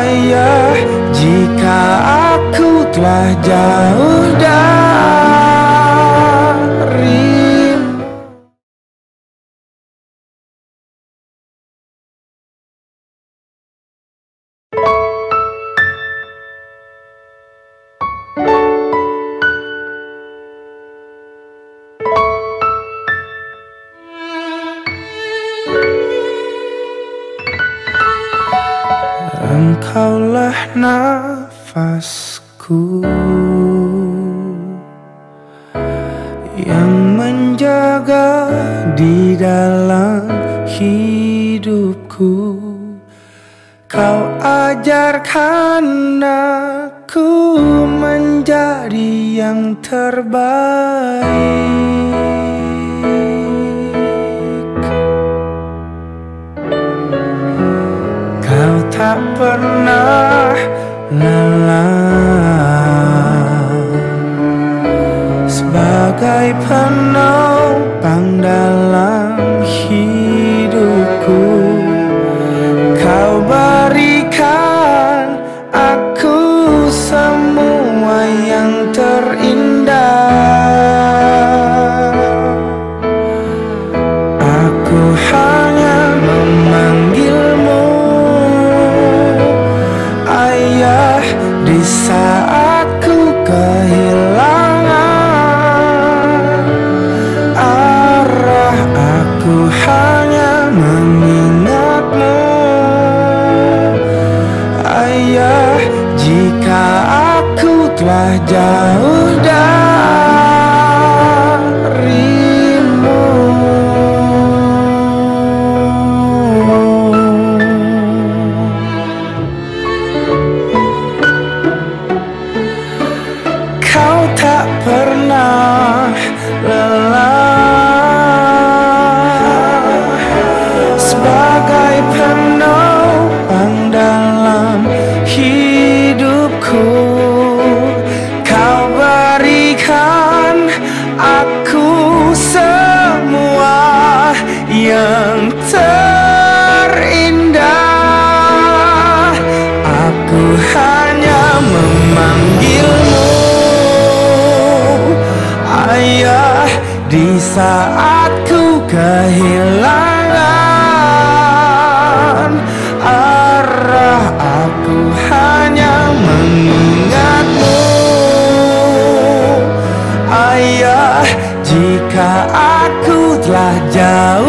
Ayah jika aku telah jauh darimu Engkaulah nafasku Yang menjaga di dalam hidupku. Kau ajarkan aku menjadi yang terbaik tak pernah lelah. Sebagai penopang telah jauh darimu. Kau tak pernah terindah. Aku hanya memanggilmu. Ayah di saat ku kehilangan Arah aku hanya mengingatmu. Ayah jika aku telah jauh